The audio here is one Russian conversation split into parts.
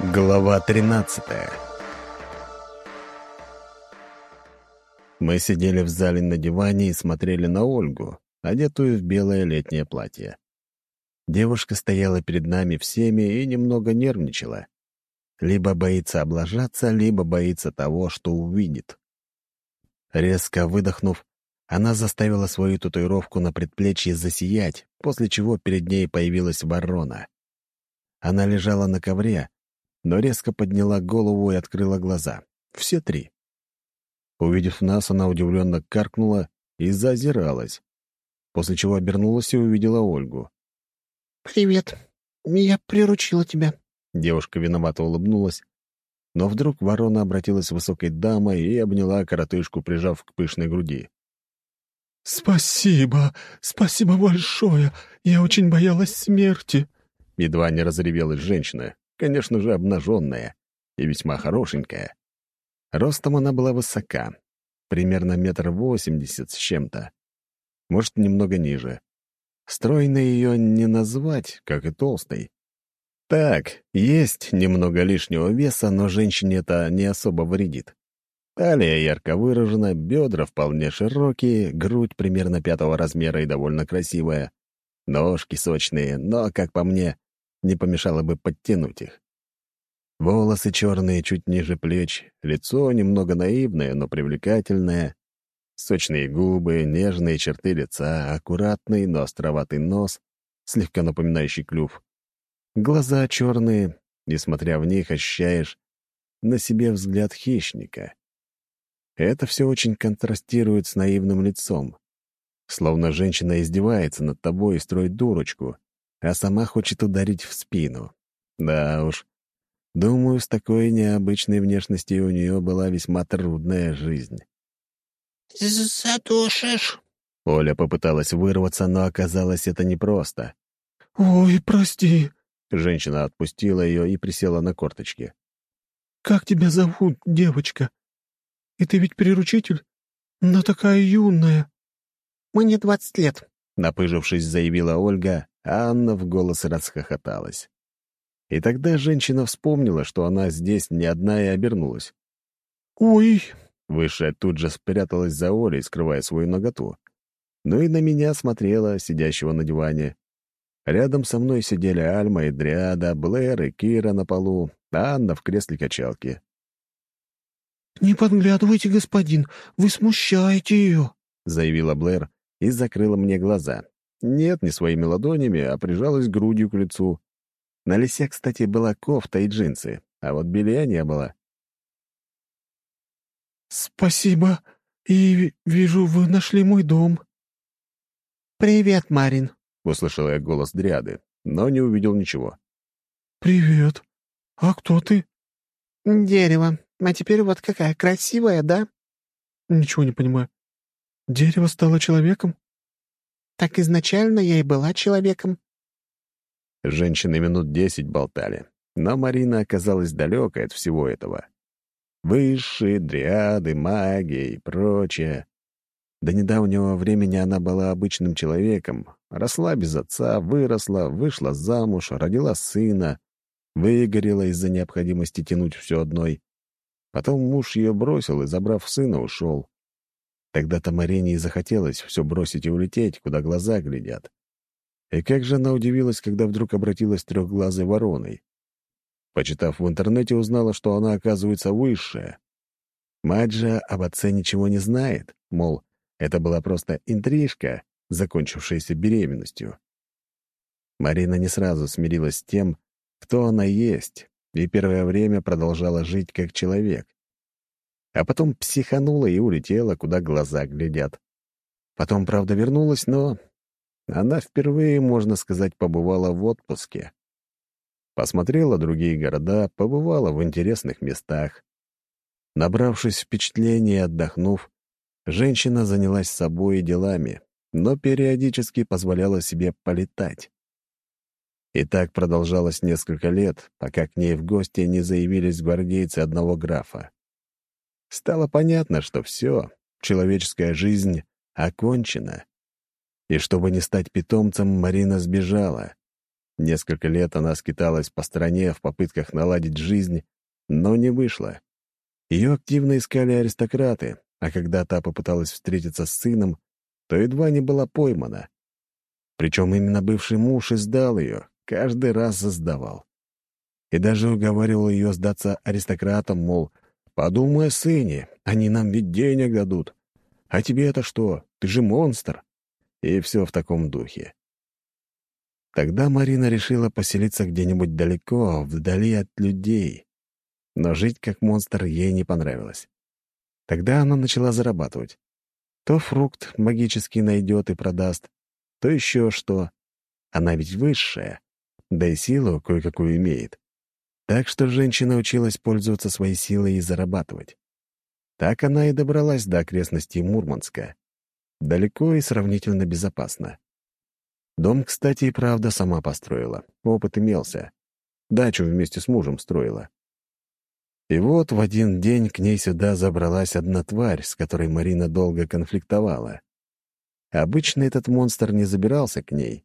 Глава 13 Мы сидели в зале на диване и смотрели на Ольгу, одетую в белое летнее платье. Девушка стояла перед нами всеми и немного нервничала. Либо боится облажаться, либо боится того, что увидит. Резко выдохнув, она заставила свою татуировку на предплечье засиять, после чего перед ней появилась ворона. Она лежала на ковре, но резко подняла голову и открыла глаза. Все три. Увидев нас, она удивленно каркнула и зазиралась, после чего обернулась и увидела Ольгу. «Привет. Я приручила тебя». Девушка виновато улыбнулась, но вдруг ворона обратилась высокой дамой и обняла коротышку, прижав к пышной груди. «Спасибо, спасибо большое. Я очень боялась смерти». Едва не разревелась женщина, конечно же, обнаженная и весьма хорошенькая. Ростом она была высока, примерно метр восемьдесят с чем-то. Может, немного ниже. Стройной ее не назвать, как и толстой. Так, есть немного лишнего веса, но женщине это не особо вредит. Талия ярко выражена, бедра вполне широкие, грудь примерно пятого размера и довольно красивая. Ножки сочные, но, как по мне, не помешало бы подтянуть их. Волосы черные, чуть ниже плеч, лицо немного наивное, но привлекательное, сочные губы, нежные черты лица, аккуратный, но островатый нос, слегка напоминающий клюв. Глаза черные, несмотря в них ощущаешь на себе взгляд хищника. Это все очень контрастирует с наивным лицом. Словно женщина издевается над тобой и строит дурочку, а сама хочет ударить в спину. Да уж, думаю, с такой необычной внешностью у нее была весьма трудная жизнь. «Задушишь?» Оля попыталась вырваться, но оказалось это непросто. «Ой, прости». Женщина отпустила ее и присела на корточки. «Как тебя зовут, девочка? И ты ведь приручитель? Но такая юная». «Мне двадцать лет», — напыжившись, заявила Ольга, Анна в голос расхохоталась. И тогда женщина вспомнила, что она здесь не одна и обернулась. «Ой!» — Высшая тут же спряталась за Олей, скрывая свою ноготу. Ну и на меня смотрела, сидящего на диване. Рядом со мной сидели Альма и Дриада, Блэр и Кира на полу, Анна в кресле качалки. «Не подглядывайте, господин, вы смущаете ее», — заявила Блэр и закрыла мне глаза. Нет, не своими ладонями, а прижалась грудью к лицу. На лисе, кстати, была кофта и джинсы, а вот белья не было. «Спасибо, и вижу, вы нашли мой дом». «Привет, Марин», — услышал я голос Дриады, но не увидел ничего. «Привет. А кто ты?» «Дерево. А теперь вот какая красивая, да?» «Ничего не понимаю. Дерево стало человеком?» Так изначально я и была человеком. Женщины минут десять болтали, но Марина оказалась далекой от всего этого. Высшие, дриады, магия и прочее. До недавнего времени она была обычным человеком, росла без отца, выросла, вышла замуж, родила сына, выгорела из-за необходимости тянуть все одной. Потом муж ее бросил и, забрав сына, ушел. Тогда-то Марине и захотелось все бросить и улететь, куда глаза глядят. И как же она удивилась, когда вдруг обратилась трехглазой вороной. Почитав в интернете, узнала, что она, оказывается, высшая. Мать же об отце ничего не знает, мол, это была просто интрижка, закончившаяся беременностью. Марина не сразу смирилась с тем, кто она есть, и первое время продолжала жить как человек а потом психанула и улетела, куда глаза глядят. Потом, правда, вернулась, но она впервые, можно сказать, побывала в отпуске. Посмотрела другие города, побывала в интересных местах. Набравшись впечатлений и отдохнув, женщина занялась собой и делами, но периодически позволяла себе полетать. И так продолжалось несколько лет, пока к ней в гости не заявились гвардейцы одного графа. Стало понятно, что все, человеческая жизнь окончена. И чтобы не стать питомцем, Марина сбежала. Несколько лет она скиталась по стране в попытках наладить жизнь, но не вышло. Ее активно искали аристократы, а когда та попыталась встретиться с сыном, то едва не была поймана. Причем именно бывший муж издал ее, каждый раз сдавал. И даже уговаривал ее сдаться аристократам, мол, подумай о сыне, они нам ведь денег дадут. А тебе это что? Ты же монстр. И все в таком духе. Тогда Марина решила поселиться где-нибудь далеко, вдали от людей. Но жить как монстр ей не понравилось. Тогда она начала зарабатывать. То фрукт магический найдет и продаст, то еще что. Она ведь высшая, да и силу кое-какую имеет. Так что женщина училась пользоваться своей силой и зарабатывать. Так она и добралась до окрестностей Мурманска. Далеко и сравнительно безопасно. Дом, кстати, и правда сама построила. Опыт имелся. Дачу вместе с мужем строила. И вот в один день к ней сюда забралась одна тварь, с которой Марина долго конфликтовала. Обычно этот монстр не забирался к ней,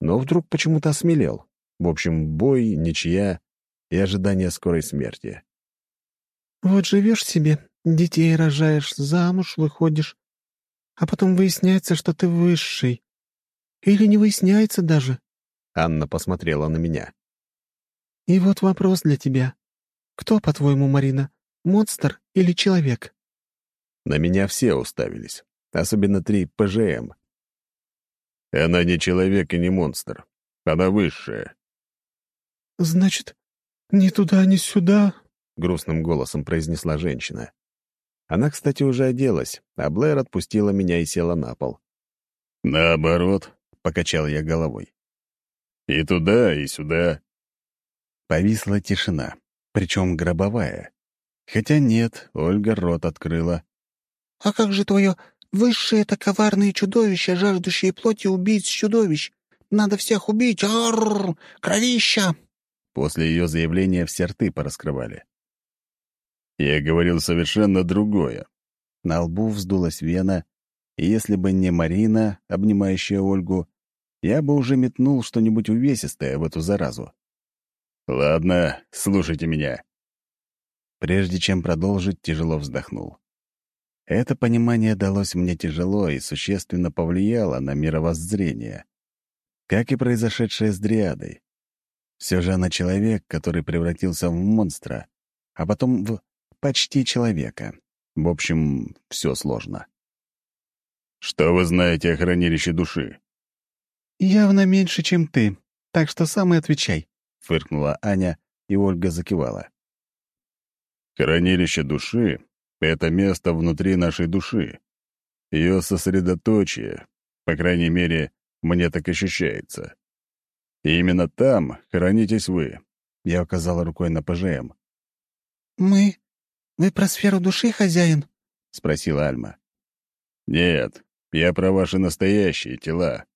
но вдруг почему-то осмелел. В общем, бой, ничья и ожидание скорой смерти. «Вот живешь себе, детей рожаешь, замуж выходишь, а потом выясняется, что ты высший. Или не выясняется даже. Анна посмотрела на меня. И вот вопрос для тебя. Кто, по-твоему, Марина, монстр или человек? На меня все уставились, особенно три ПЖМ. Она не человек и не монстр. Она высшая. «Значит, ни туда, ни сюда?» — грустным голосом произнесла женщина. Она, кстати, уже оделась, а Блэр отпустила меня и села на пол. «Наоборот», — покачал я головой. «И туда, и сюда». Повисла тишина, причем гробовая. Хотя нет, Ольга рот открыла. «А как же твое высшее это коварные чудовища, жаждущие плоти убийц чудовищ? Надо всех убить! Арррр! Кровища!» После ее заявления все рты пораскрывали. Я говорил совершенно другое. На лбу вздулась вена, и если бы не Марина, обнимающая Ольгу, я бы уже метнул что-нибудь увесистое в эту заразу. «Ладно, слушайте меня». Прежде чем продолжить, тяжело вздохнул. Это понимание далось мне тяжело и существенно повлияло на мировоззрение, как и произошедшее с Дриадой. Все же она человек, который превратился в монстра, а потом в почти человека. В общем, все сложно. «Что вы знаете о хранилище души?» «Явно меньше, чем ты, так что сам и отвечай», — фыркнула Аня, и Ольга закивала. «Хранилище души — это место внутри нашей души. Ее сосредоточие, по крайней мере, мне так ощущается. И именно там хранитесь вы», — я указала рукой на ПЖМ. «Мы «Вы про сферу души, хозяин?» — спросила Альма. «Нет, я про ваши настоящие тела».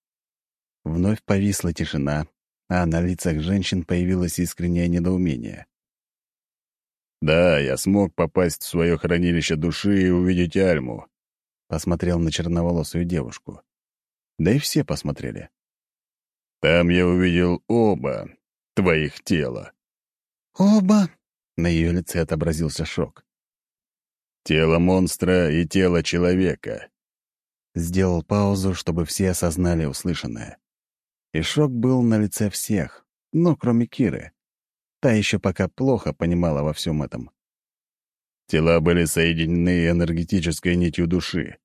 Вновь повисла тишина, а на лицах женщин появилось искреннее недоумение. «Да, я смог попасть в свое хранилище души и увидеть Альму», — посмотрел на черноволосую девушку. Да и все посмотрели. «Там я увидел оба твоих тела». «Оба?» — на ее лице отобразился шок. Тело монстра и тело человека. Сделал паузу, чтобы все осознали услышанное. И шок был на лице всех, ну, кроме Киры. Та еще пока плохо понимала во всем этом. Тела были соединены энергетической нитью души.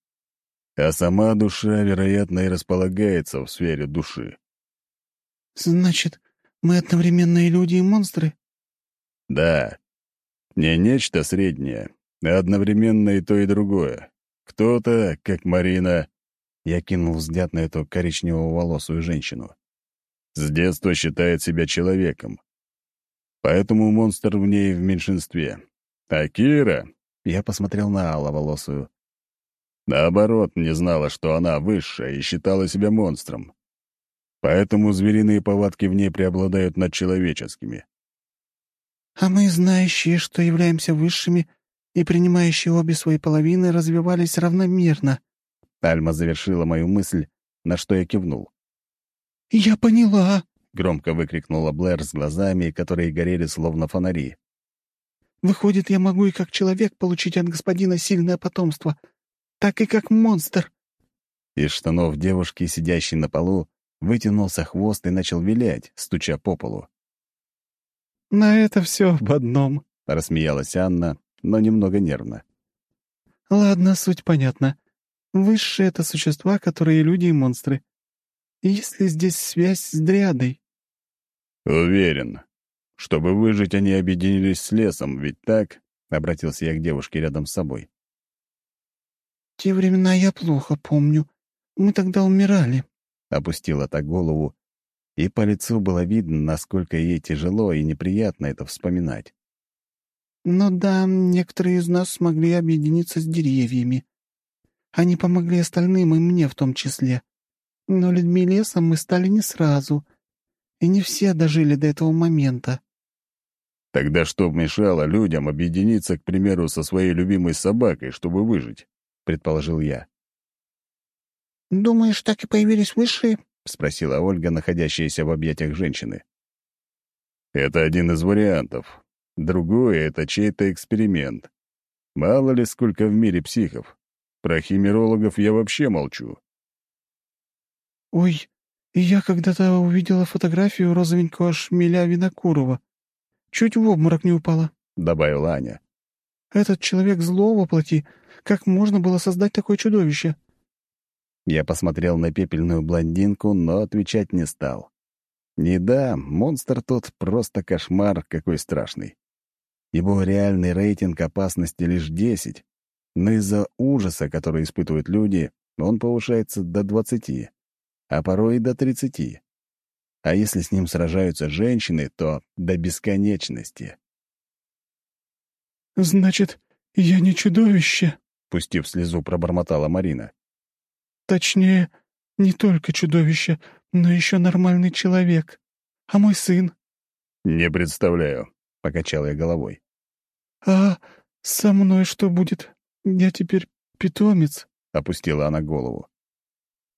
А сама душа, вероятно, и располагается в сфере души. «Значит, мы одновременно и люди, и монстры?» «Да. Не нечто среднее, Одновременно и то, и другое. Кто-то, как Марина, я кинул взгляд на эту коричнево-волосую женщину, с детства считает себя человеком. Поэтому монстр в ней в меньшинстве. А Кира, я посмотрел на Алла-волосую, наоборот, не знала, что она высшая и считала себя монстром. Поэтому звериные повадки в ней преобладают над человеческими. «А мы, знающие, что являемся высшими, и принимающие обе свои половины развивались равномерно». Альма завершила мою мысль, на что я кивнул. «Я поняла», —— громко выкрикнула Блэр с глазами, которые горели словно фонари. «Выходит, я могу и как человек получить от господина сильное потомство, так и как монстр». Из штанов девушки, сидящей на полу, вытянулся хвост и начал вилять, стуча по полу. «На это все об одном», — рассмеялась Анна, но немного нервно. «Ладно, суть понятна. Высшие — это существа, которые люди и монстры. Есть ли здесь связь с Дриадой?» «Уверен. Чтобы выжить, они объединились с лесом, ведь так?» — обратился я к девушке рядом с собой. «Те времена я плохо помню. Мы тогда умирали», — опустила так голову, и по лицу было видно, насколько ей тяжело и неприятно это вспоминать. «Но да, некоторые из нас смогли объединиться с деревьями. Они помогли остальным, и мне в том числе. Но людьми леса мы стали не сразу, и не все дожили до этого момента». «Тогда что мешало людям объединиться, к примеру, со своей любимой собакой, чтобы выжить?» — предположил я. «Думаешь, так и появились высшие?» — спросила Ольга, находящаяся в объятиях женщины. «Это один из вариантов. Другое — это чей-то эксперимент. Мало ли, сколько в мире психов. Про химерологов я вообще молчу». «Ой, я когда-то увидела фотографию розовенького шмеля Винокурова. Чуть в обморок не упала», — добавила Аня. «Этот человек зло воплоти. Как можно было создать такое чудовище?» Я посмотрел на пепельную блондинку, но отвечать не стал. Не да, монстр тот просто кошмар какой страшный. Его реальный рейтинг опасности лишь 10, но из-за ужаса, который испытывают люди, он повышается до 20, а порой и до 30. А если с ним сражаются женщины, то до бесконечности. «Значит, я не чудовище?» — пустив слезу, пробормотала Марина. Точнее, не только чудовище, но еще нормальный человек. А мой сын? Не представляю, покачал я головой. А со мной что будет? Я теперь питомец, опустила она голову.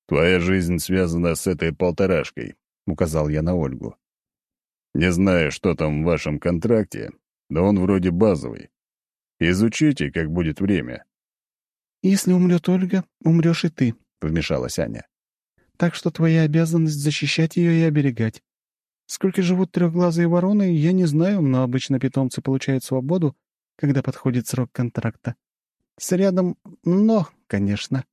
Твоя жизнь связана с этой полторашкой, указал я на Ольгу. Не знаю, что там в вашем контракте, но он вроде базовый. Изучите, как будет время. Если умрет Ольга, умрешь и ты, — вмешалась Аня. «Так что твоя обязанность защищать ее и оберегать. Сколько живут трехглазые вороны, я не знаю, но обычно питомцы получают свободу, когда подходит срок контракта. С рядом «но», конечно».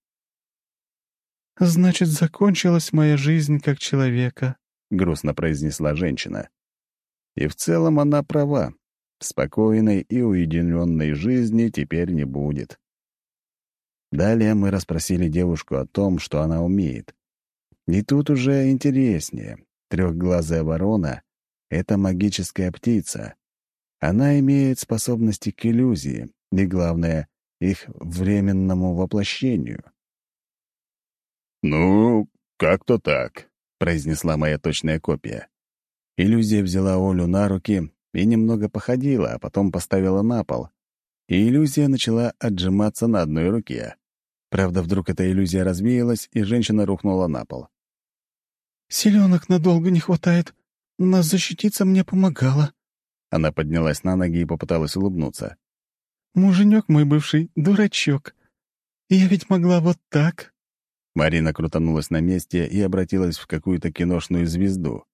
«Значит, закончилась моя жизнь как человека», — грустно произнесла женщина. И в целом она права. Спокойной и уединенной жизни теперь не будет. Далее мы расспросили девушку о том, что она умеет. И тут уже интереснее. Трехглазая ворона — это магическая птица. Она имеет способности к иллюзии, и, главное, их временному воплощению. «Ну, как-то так», — произнесла моя точная копия. Иллюзия взяла Олю на руки и немного походила, а потом поставила на пол, и иллюзия начала отжиматься на одной руке. Правда, вдруг эта иллюзия развеялась, и женщина рухнула на пол. «Селенок надолго не хватает. Нас защититься мне помогала». Она поднялась на ноги и попыталась улыбнуться. «Муженек мой бывший, дурачок. Я ведь могла вот так». Марина крутанулась на месте и обратилась в какую-то киношную звезду.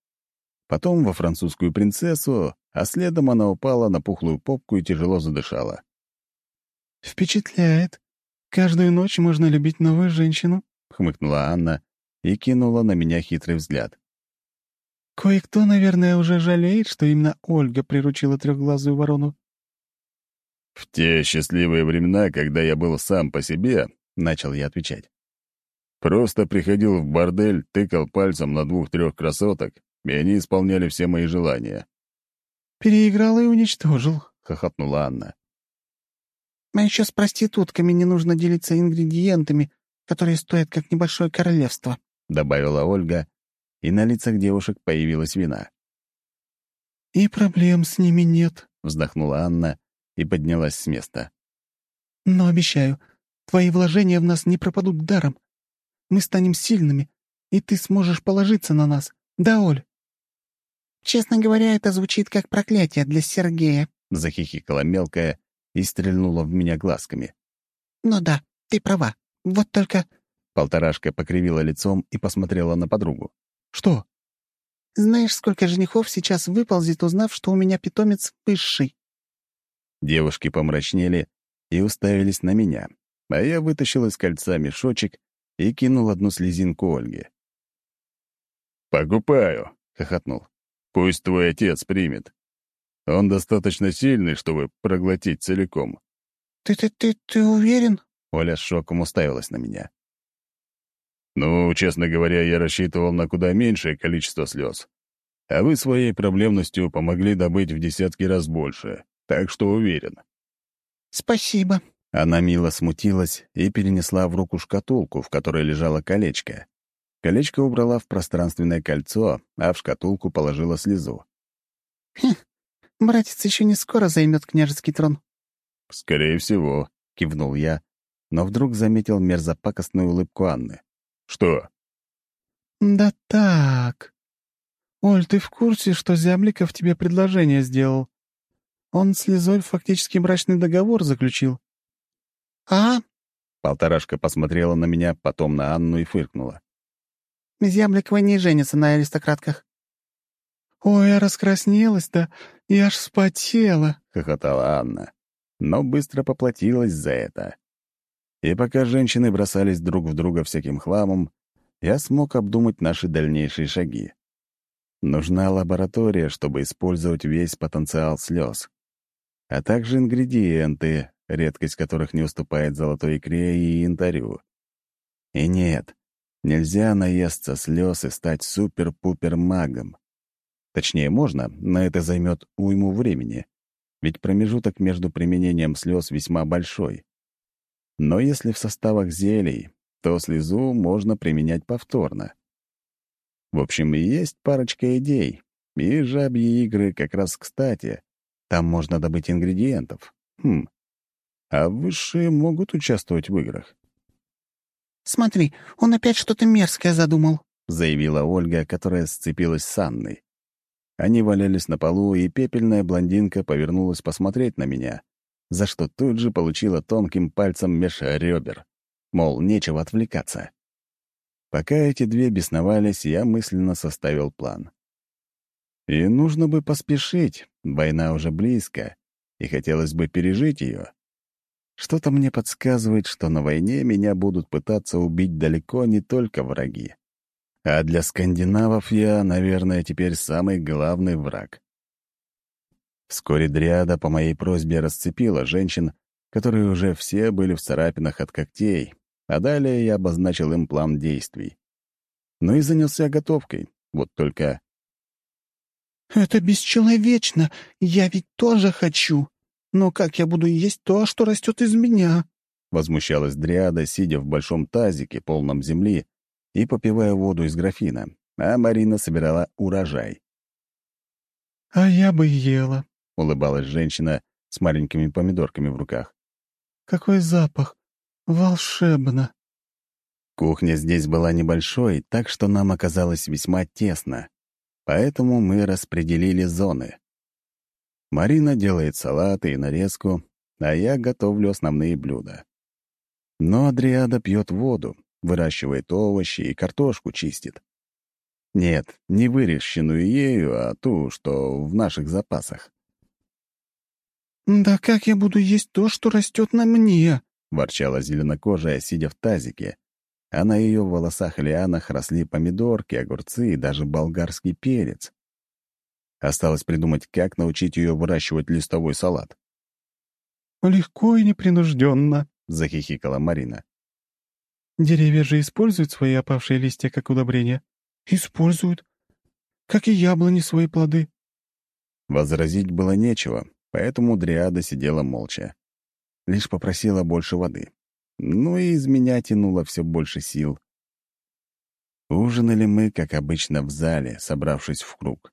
Потом во французскую принцессу, а следом она упала на пухлую попку и тяжело задышала. «Впечатляет. Каждую ночь можно любить новую женщину», — хмыкнула Анна и кинула на меня хитрый взгляд. «Кое-кто, наверное, уже жалеет, что именно Ольга приручила трехглазую ворону». «В те счастливые времена, когда я был сам по себе», — начал я отвечать. «Просто приходил в бордель, тыкал пальцем на двух-трех красоток, и они исполняли все мои желания. «Переиграл и уничтожил», — хохотнула Анна. «А еще с проститутками не нужно делиться ингредиентами, которые стоят как небольшое королевство», — добавила Ольга, и на лицах девушек появилась вина. «И проблем с ними нет», — вздохнула Анна и поднялась с места. «Но обещаю, твои вложения в нас не пропадут даром. Мы станем сильными, и ты сможешь положиться на нас. Да, Оль?» «Честно говоря, это звучит как проклятие для Сергея», — захихикала мелкая и стрельнула в меня глазками. «Ну да, ты права. Вот только...» Полторашка покривила лицом и посмотрела на подругу. «Что?» «Знаешь, сколько женихов сейчас выползет, узнав, что у меня питомец высший?» Девушки помрачнели и уставились на меня, а я вытащил из кольца мешочек и кинул одну слезинку Ольге. «Покупаю», — хохотнул. «Пусть твой отец примет. Он достаточно сильный, чтобы проглотить целиком». «Ты-ты-ты ты уверен?» Оля с шоком уставилась на меня. «Ну, честно говоря, я рассчитывал на куда меньшее количество слез. А вы своей проблемностью помогли добыть в десятки раз больше, так что уверен». «Спасибо». Она мило смутилась и перенесла в руку шкатулку, в которой лежало колечко. Колечко убрала в пространственное кольцо, а в шкатулку положила слезу. «Хм, братец еще не скоро займет княжеский трон». «Скорее всего», — кивнул я, но вдруг заметил мерзопакостную улыбку Анны. «Что?» «Да так. Оль, ты в курсе, что Зябликов тебе предложение сделал? Он с Лизой фактически брачный договор заключил». «А?» Полторашка посмотрела на меня, потом на Анну и фыркнула. Зябликова не женится на аристократках». «Ой, я раскраснелась да, я аж вспотела», — хохотала Анна, но быстро поплатилась за это. И пока женщины бросались друг в друга всяким хламом, я смог обдумать наши дальнейшие шаги. Нужна лаборатория, чтобы использовать весь потенциал слез, а также ингредиенты, редкость которых не уступает золотой икре и янтарю. И нет, нельзя наесться слез и стать супер-пупер-магом. Точнее, можно, но это займет уйму времени, ведь промежуток между применением слез весьма большой. Но если в составах зелий, то слезу можно применять повторно. В общем, есть парочка идей, и жабьи игры как раз кстати. Там можно добыть ингредиентов. Хм. А высшие могут участвовать в играх. «Смотри, он опять что-то мерзкое задумал», — заявила Ольга, которая сцепилась с Анной. Они валялись на полу, и пепельная блондинка повернулась посмотреть на меня, за что тут же получила тонким пальцем меж ребер. Мол, нечего отвлекаться. Пока эти две бесновались, я мысленно составил план. И нужно бы поспешить, война уже близко, и хотелось бы пережить ее. Что-то мне подсказывает, что на войне меня будут пытаться убить далеко не только враги. А для скандинавов я, наверное, теперь самый главный враг. Вскоре Дриада по моей просьбе расцепила женщин, которые уже все были в царапинах от когтей, а далее я обозначил им план действий. Ну и занялся готовкой. Вот только... «Это бесчеловечно! Я ведь тоже хочу! Но как я буду есть то, что растет из меня?» Возмущалась Дриада, сидя в большом тазике, полном земли, и попивая воду из графина, а Марина собирала урожай. «А я бы ела», — улыбалась женщина с маленькими помидорками в руках. «Какой запах! Волшебно!» Кухня здесь была небольшой, так что нам оказалось весьма тесно. Поэтому мы распределили зоны. Марина делает салаты и нарезку, а я готовлю основные блюда. Но Адриада пьет воду, выращивает овощи и картошку чистит. Нет, не выращенную ею, а ту, что в наших запасах. «Да как я буду есть то, что растет на мне?» — ворчала зеленокожая, сидя в тазике, а на ее волосах и лианах росли помидорки, огурцы и даже болгарский перец. Осталось придумать, как научить ее выращивать листовой салат. «Легко и непринужденно», — захихикала Марина. «Деревья же используют свои опавшие листья как удобрение?» «Используют. Как и яблони свои плоды». Возразить было нечего, поэтому Дриада сидела молча. Лишь попросила больше воды. Ну и из меня тянуло все больше сил. Ужинали мы, как обычно, в зале, собравшись в круг.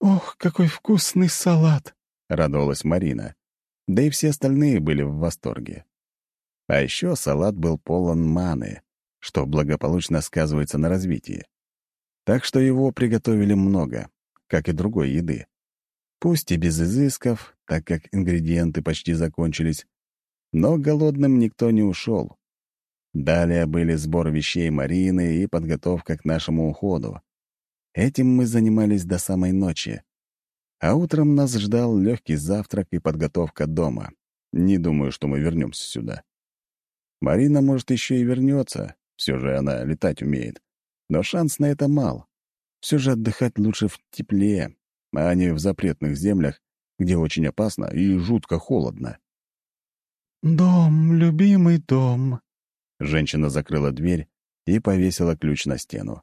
«Ох, какой вкусный салат!» — радовалась Марина. Да и все остальные были в восторге. А еще салат был полон маны, что благополучно сказывается на развитии. Так что его приготовили много. как и другой еды. Пусть и без изысков, так как ингредиенты почти закончились, но голодным никто не ушел. Далее были сбор вещей Марины и подготовка к нашему уходу. Этим мы занимались до самой ночи. А утром нас ждал легкий завтрак и подготовка дома. Не думаю, что мы вернемся сюда. Марина, может, еще и вернется, все же она летать умеет. Но шанс на это мал. Все же отдыхать лучше в тепле, а не в запретных землях, где очень опасно и жутко холодно. «Дом, любимый дом», — женщина закрыла дверь и повесила ключ на стену.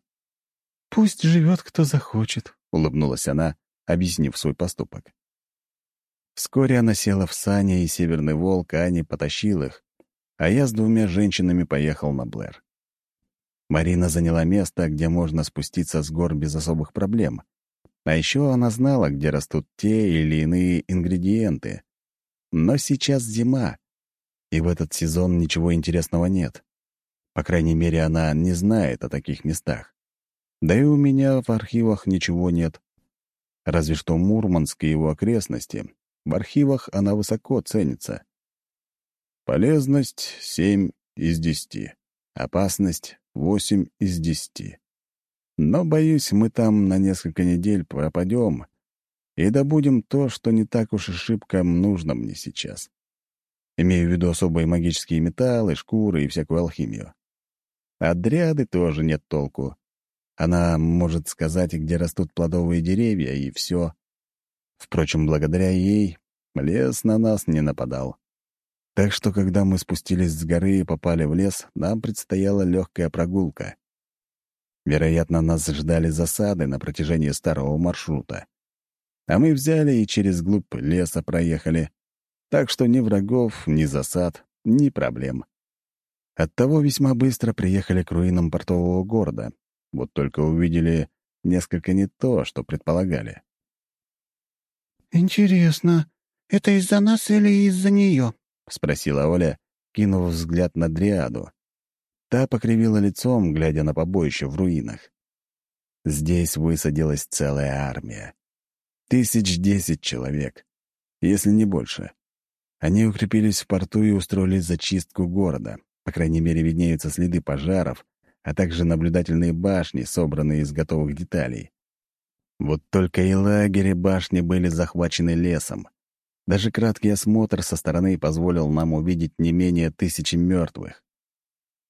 «Пусть живет, кто захочет», — улыбнулась она, объяснив свой поступок. Вскоре она села в сани, и Северный Волк Ани потащил их, а я с двумя женщинами поехал на Блэр. Марина заняла место, где можно спуститься с гор без особых проблем. А еще она знала, где растут те или иные ингредиенты. Но сейчас зима, и в этот сезон ничего интересного нет. По крайней мере, она не знает о таких местах. Да и у меня в архивах ничего нет. Разве что Мурманск и его окрестности. В архивах она высоко ценится. Полезность — семь из десяти. Опасность — восемь из десяти. Но, боюсь, мы там на несколько недель пропадем и добудем то, что не так уж и шибко нужно мне сейчас. Имею в виду особые магические металлы, шкуры и всякую алхимию. От дряды тоже нет толку. Она может сказать, где растут плодовые деревья, и все. Впрочем, благодаря ей лес на нас не нападал. Так что, когда мы спустились с горы и попали в лес, нам предстояла легкая прогулка. Вероятно, нас ждали засады на протяжении старого маршрута. А мы взяли и через глубь леса проехали. Так что ни врагов, ни засад, ни проблем. Оттого весьма быстро приехали к руинам портового города. Вот только увидели несколько не то, что предполагали. «Интересно, это из-за нас или из-за нее?» — спросила Оля, кинув взгляд на Дриаду. Та покривила лицом, глядя на побоище в руинах. Здесь высадилась целая армия. Тысяч десять человек, если не больше. Они укрепились в порту и устроили зачистку города. По крайней мере, виднеются следы пожаров, а также наблюдательные башни, собранные из готовых деталей. Вот только и лагерь, и башни были захвачены лесом. Даже краткий осмотр со стороны позволил нам увидеть не менее тысячи мертвых.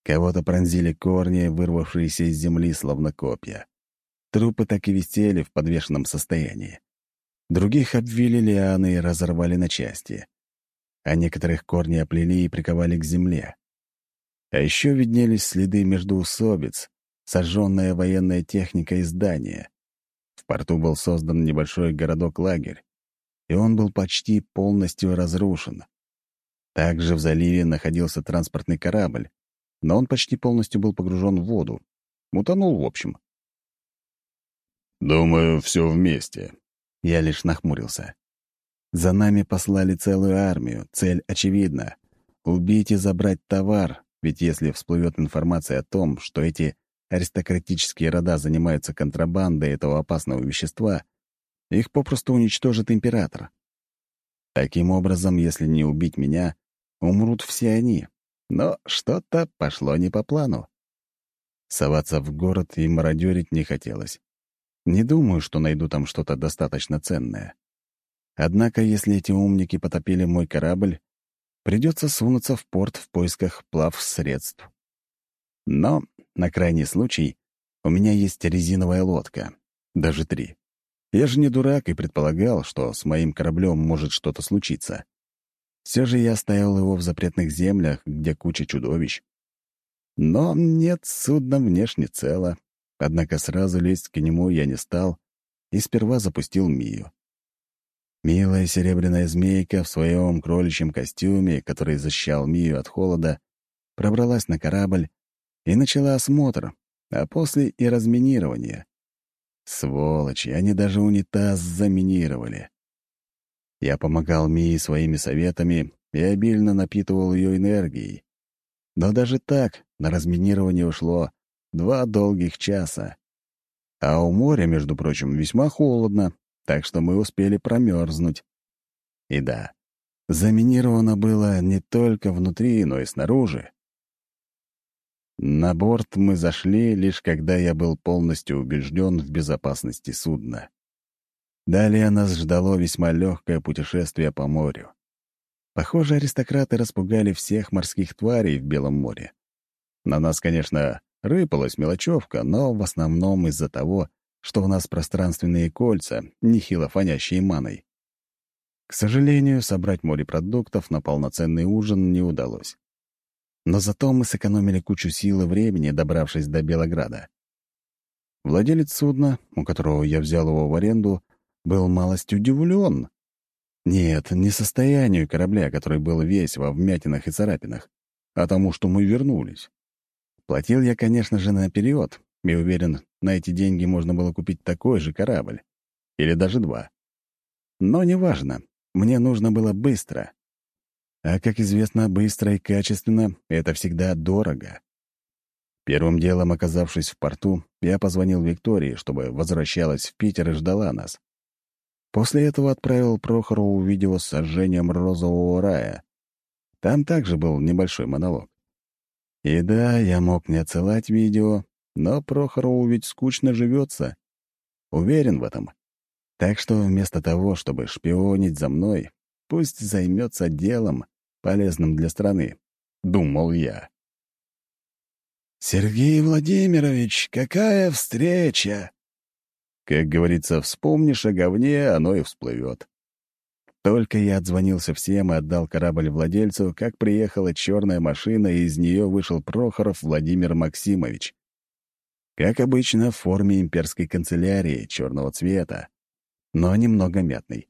Кого-то пронзили корни, вырвавшиеся из земли, словно копья. Трупы так и висели в подвешенном состоянии. Других обвили лианы и разорвали на части. А некоторых корни оплели и приковали к земле. А еще виднелись следы междуусобиц, сожженная военная техника и здания. В порту был создан небольшой городок-лагерь, и он был почти полностью разрушен. Также в заливе находился транспортный корабль, но он почти полностью был погружен в воду. Утонул, в общем. «Думаю, все вместе». Я лишь нахмурился. За нами послали целую армию. Цель очевидна — убить и забрать товар, ведь если всплывет информация о том, что эти аристократические рода занимаются контрабандой этого опасного вещества, их попросту уничтожит император. Таким образом, если не убить меня, умрут все они. Но что-то пошло не по плану. Соваться в город и мародерить не хотелось. Не думаю, что найду там что-то достаточно ценное. Однако, если эти умники потопили мой корабль, придется сунуться в порт в поисках плав-средств. Но, на крайний случай, у меня есть резиновая лодка. Даже три. Я же не дурак и предполагал, что с моим кораблем может что-то случиться. Все же я оставил его в запретных землях, где куча чудовищ. Но нет, судно внешне цело. Однако сразу лезть к нему я не стал и сперва запустил Мию. Милая серебряная змейка в своем кроличьем костюме, который защищал Мию от холода, пробралась на корабль и начала осмотр, а после и разминирование. Сволочи, они даже унитаз заминировали. Я помогал Мии своими советами и обильно напитывал ее энергией. Но даже так на разминирование ушло два долгих часа. А у моря, между прочим, весьма холодно, так что мы успели промерзнуть. И да, заминировано было не только внутри, но и снаружи. На борт мы зашли, лишь когда я был полностью убежден в безопасности судна. Далее нас ждало весьма легкое путешествие по морю. Похоже, аристократы распугали всех морских тварей в Белом море. На нас, конечно, Рыпалась мелочевка, но в основном из-за того, что у нас пространственные кольца, нехило фонящие маной. К сожалению, собрать морепродуктов на полноценный ужин не удалось. Но зато мы сэкономили кучу сил и времени, добравшись до Белограда. Владелец судна, у которого я взял его в аренду, был малость удивлен. Нет, не состоянию корабля, который был весь во вмятинах и царапинах, а тому, что мы вернулись. Платил я, конечно же, наперед, и уверен, на эти деньги можно было купить такой же корабль. Или даже два. Но неважно, мне нужно было быстро. А, как известно, быстро и качественно — это всегда дорого. Первым делом, оказавшись в порту, я позвонил Виктории, чтобы возвращалась в Питер и ждала нас. После этого отправил Прохорову видео с сожжением розового рая. Там также был небольшой монолог. И да, я мог не отсылать видео, но Прохорову ведь скучно живется. Уверен в этом. Так что вместо того, чтобы шпионить за мной, пусть займется делом, полезным для страны, — думал я. «Сергей Владимирович, какая встреча!» Как говорится, вспомнишь о говне, оно и всплывет. Только я отзвонился всем и отдал корабль владельцу, как приехала черная машина, и из нее вышел Прохоров Владимир Максимович. Как обычно, в форме имперской канцелярии, черного цвета, но немного мятный.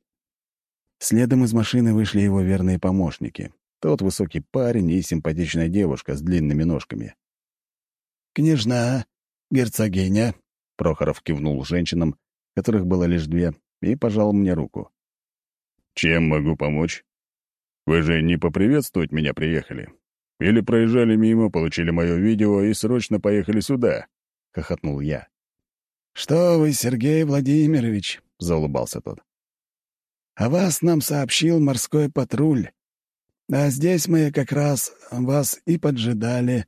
Следом из машины вышли его верные помощники. Тот высокий парень и симпатичная девушка с длинными ножками. «Княжна, герцогиня», — Прохоров кивнул женщинам, которых было лишь две, и пожал мне руку. «Чем могу помочь? Вы же не поприветствовать меня приехали? Или проезжали мимо, получили мое видео и срочно поехали сюда?» — хохотнул я. «Что вы, Сергей Владимирович?» — заулыбался тот. «О вас нам сообщил морской патруль. А здесь мы как раз вас и поджидали.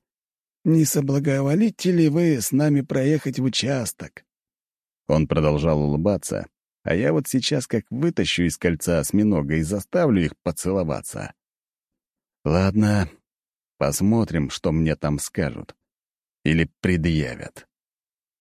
Не соблаговолите ли вы с нами проехать в участок?» Он продолжал улыбаться, а я вот сейчас как вытащу из кольца осьминога и заставлю их поцеловаться. Ладно, посмотрим, что мне там скажут. Или предъявят.